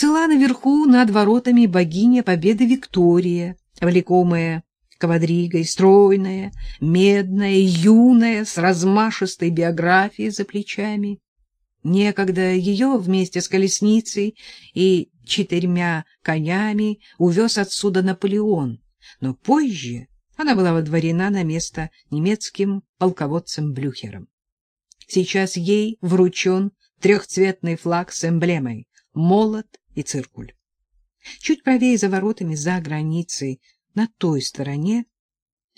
Цела наверху над воротами богиня Победы Виктория, влекомая квадригой, стройная, медная, юная, с размашистой биографией за плечами. Некогда ее вместе с колесницей и четырьмя конями увез отсюда Наполеон, но позже она была водворена на место немецким полководцем Блюхером. Сейчас ей вручен трехцветный флаг с эмблемой — молот и циркуль. Чуть правее за воротами, за границей, на той стороне,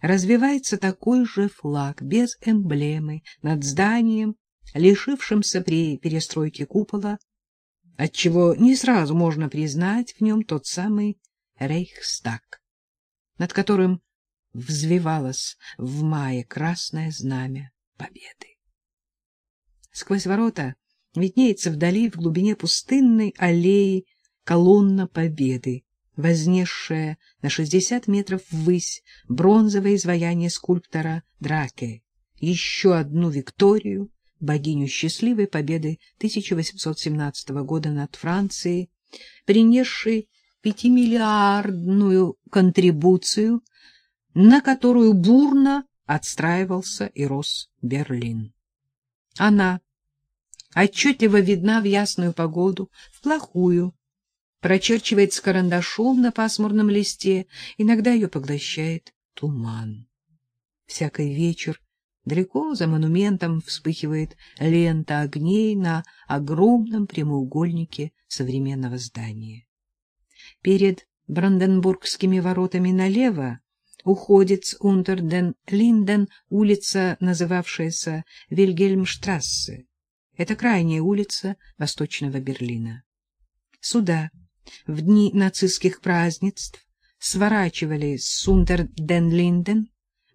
развивается такой же флаг без эмблемы над зданием, лишившимся при перестройке купола, отчего не сразу можно признать в нем тот самый Рейхстаг, над которым взвивалось в мае красное знамя победы. Сквозь ворота виднеется вдали, в глубине пустынной аллеи, колонна победы, вознесшая на 60 метров ввысь бронзовое изваяние скульптора Драке, еще одну Викторию, богиню счастливой победы 1817 года над Францией, принесшей пятимиллиардную контрибуцию, на которую бурно отстраивался и рос Берлин. Она отчетливо видна в ясную погоду, в плохую, прочерчивает с карандашом на пасмурном листе, иногда ее поглощает туман. Всякий вечер далеко за монументом вспыхивает лента огней на огромном прямоугольнике современного здания. Перед Бранденбургскими воротами налево уходит с Унтерден-Линден улица, называвшаяся Вильгельмштрассе. Это крайняя улица Восточного Берлина. Сюда в дни нацистских празднеств сворачивали с Унтерден-Линден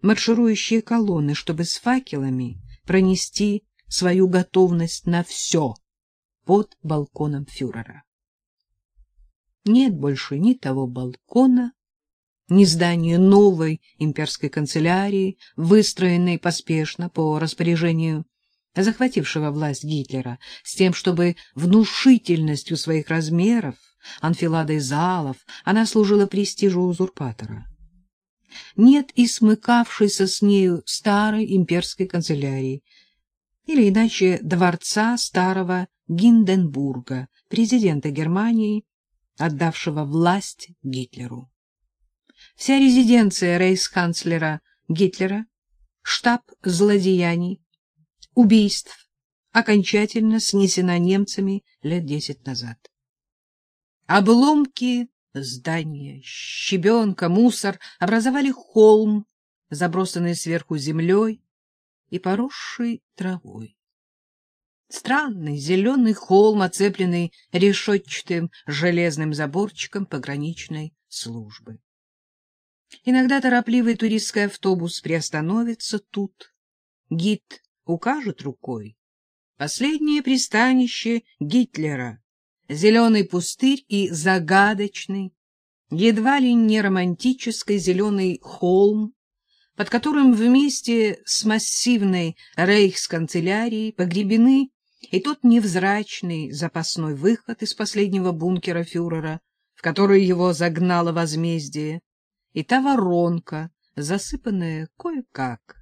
марширующие колонны, чтобы с факелами пронести свою готовность на все под балконом фюрера. Нет больше ни того балкона, ни здания новой имперской канцелярии, выстроенной поспешно по распоряжению захватившего власть Гитлера, с тем, чтобы внушительностью своих размеров, анфиладой залов, она служила престижу узурпатора. Нет и смыкавшейся с нею старой имперской канцелярии, или иначе дворца старого Гинденбурга, президента Германии, отдавшего власть Гитлеру. Вся резиденция рейхсканцлера Гитлера, штаб злодеяний, убийств окончательно снесена немцами лет десять назад. Обломки здания, щебенка, мусор образовали холм, забросанный сверху землей и поросший травой. Странный зеленый холм, оцепленный решетчатым железным заборчиком пограничной службы. Иногда торопливый туристский автобус приостановится тут. Гид укажет рукой. Последнее пристанище Гитлера, зеленый пустырь и загадочный, едва ли не романтический зеленый холм, под которым вместе с массивной рейхсканцелярией погребены и тот невзрачный запасной выход из последнего бункера фюрера, в который его загнало возмездие, и та воронка, засыпанная кое-как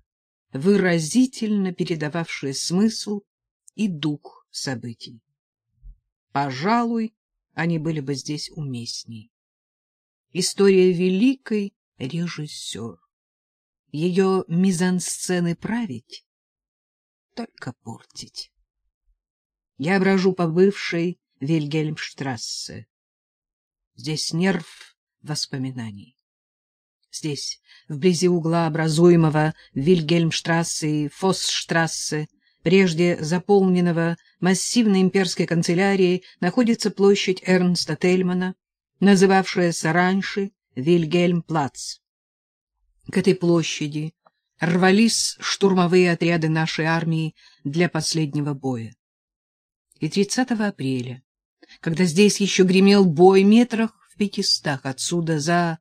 выразительно передававшие смысл и дух событий. Пожалуй, они были бы здесь уместней. История великой режиссер. Ее мизансцены править, только портить. Я брожу по бывшей Вильгельмштрассе. Здесь нерв воспоминаний. Здесь, вблизи угла образуемого Вильгельмштрассе и Фоссштрассе, прежде заполненного массивной имперской канцелярией, находится площадь Эрнста Тельмана, называвшаяся раньше Вильгельмплац. К этой площади рвались штурмовые отряды нашей армии для последнего боя. И 30 апреля, когда здесь еще гремел бой метрах в пятистах отсюда за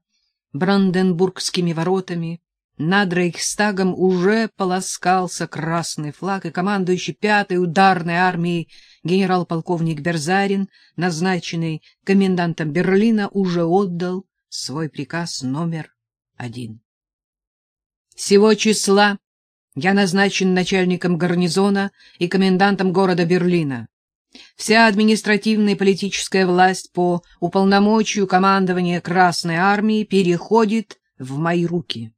Бранденбургскими воротами над Рейхстагом уже полоскался красный флаг, и командующий пятой ударной армией генерал-полковник Берзарин, назначенный комендантом Берлина, уже отдал свой приказ номер один. Всего числа я назначен начальником гарнизона и комендантом города Берлина. Вся административная и политическая власть по уполномочию командования Красной армии переходит в мои руки.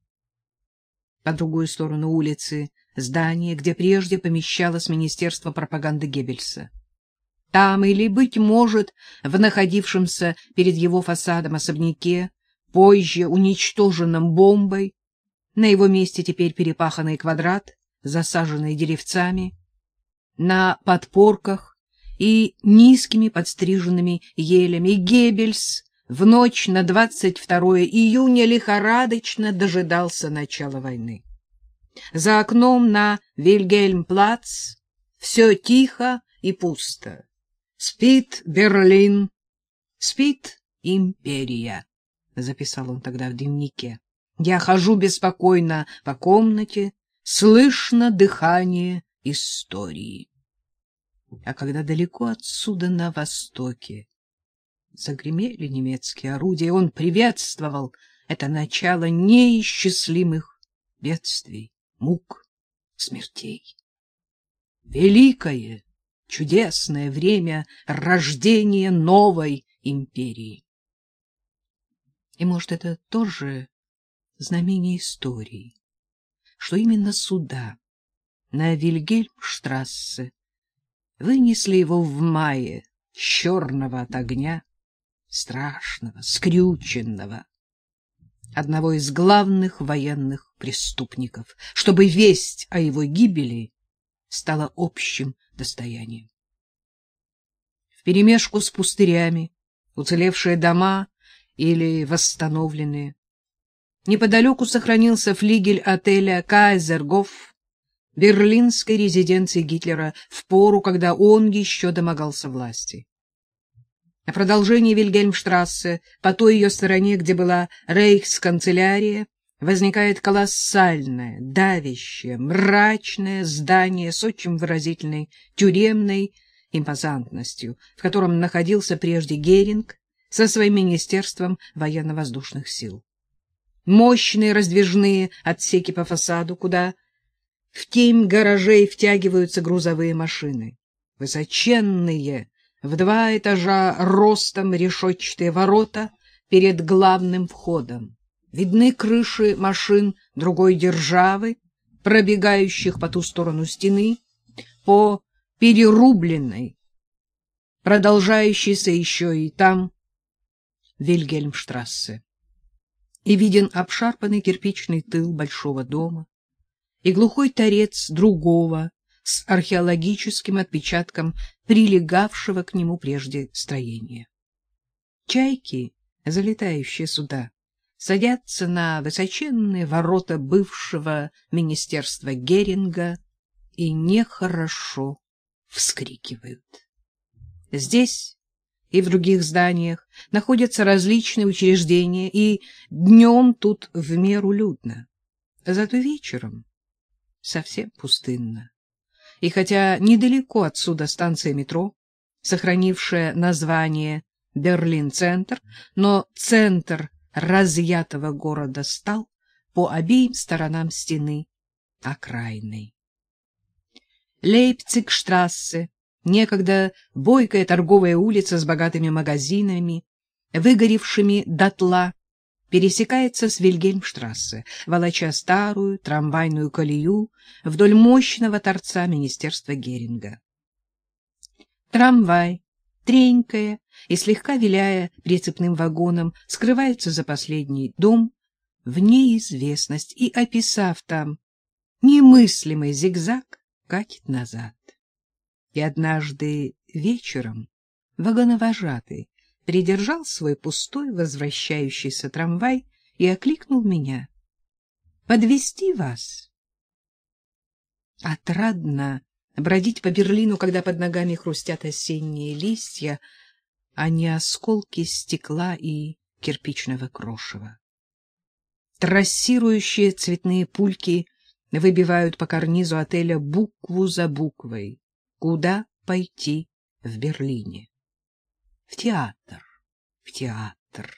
По другую сторону улицы здание, где прежде помещалось Министерство пропаганды Геббельса. Там или, быть может, в находившемся перед его фасадом особняке, позже уничтоженном бомбой, на его месте теперь перепаханный квадрат, засаженный деревцами, на подпорках и низкими подстриженными елями. Геббельс в ночь на 22 июня лихорадочно дожидался начала войны. За окном на Вильгельмплац все тихо и пусто. Спит Берлин, спит империя, записал он тогда в дневнике. Я хожу беспокойно по комнате, слышно дыхание истории. А когда далеко отсюда на востоке загремели немецкие орудия, он приветствовал это начало неисчислимых бедствий, мук, смертей. Великое, чудесное время рождения новой империи. И, может, это тоже знамение истории, что именно сюда, на Вильгельмштрассе, вынесли его в мае черного от огня, страшного, скрюченного, одного из главных военных преступников, чтобы весть о его гибели стала общим достоянием. Вперемешку с пустырями, уцелевшие дома или восстановленные. Неподалеку сохранился флигель отеля «Кайзергоф», берлинской резиденции Гитлера в пору, когда он еще домогался власти. На продолжении Вильгельмштрассе, по той ее стороне, где была рейхсканцелярия, возникает колоссальное, давящее, мрачное здание с очень выразительной тюремной импозантностью, в котором находился прежде Геринг со своим министерством военно-воздушных сил. Мощные раздвижные отсеки по фасаду, куда в темь гаражей втягиваются грузовые машины. Высоченные, в два этажа ростом решетчатые ворота перед главным входом. Видны крыши машин другой державы, пробегающих по ту сторону стены, по перерубленной, продолжающейся еще и там Вильгельмштрассе. И виден обшарпанный кирпичный тыл большого дома и глухой торец другого, с археологическим отпечатком прилегавшего к нему прежде строения. Чайки, залетающие сюда, садятся на высоченные ворота бывшего министерства Геринга и нехорошо вскрикивают. Здесь и в других зданиях находятся различные учреждения, и днем тут в меру людно. Зато вечером совсем пустынно. И хотя недалеко отсюда станция метро, сохранившая название Берлин-центр, но центр разъятого города стал по обеим сторонам стены окраиной. Лейпцигштрассе, некогда бойкая торговая улица с богатыми магазинами, выгоревшими дотла, пересекается с Вильгельмштрассе, волоча старую трамвайную колею вдоль мощного торца министерства Геринга. Трамвай, тренькая и слегка виляя прицепным вагоном, скрывается за последний дом в неизвестность и, описав там немыслимый зигзаг, катит назад. И однажды вечером вагоновожатый придержал свой пустой возвращающийся трамвай и окликнул меня. «Подвести вас?» Отрадно бродить по Берлину, когда под ногами хрустят осенние листья, а не осколки стекла и кирпичного крошева. Трассирующие цветные пульки выбивают по карнизу отеля букву за буквой. Куда пойти в Берлине? В театр, в театр.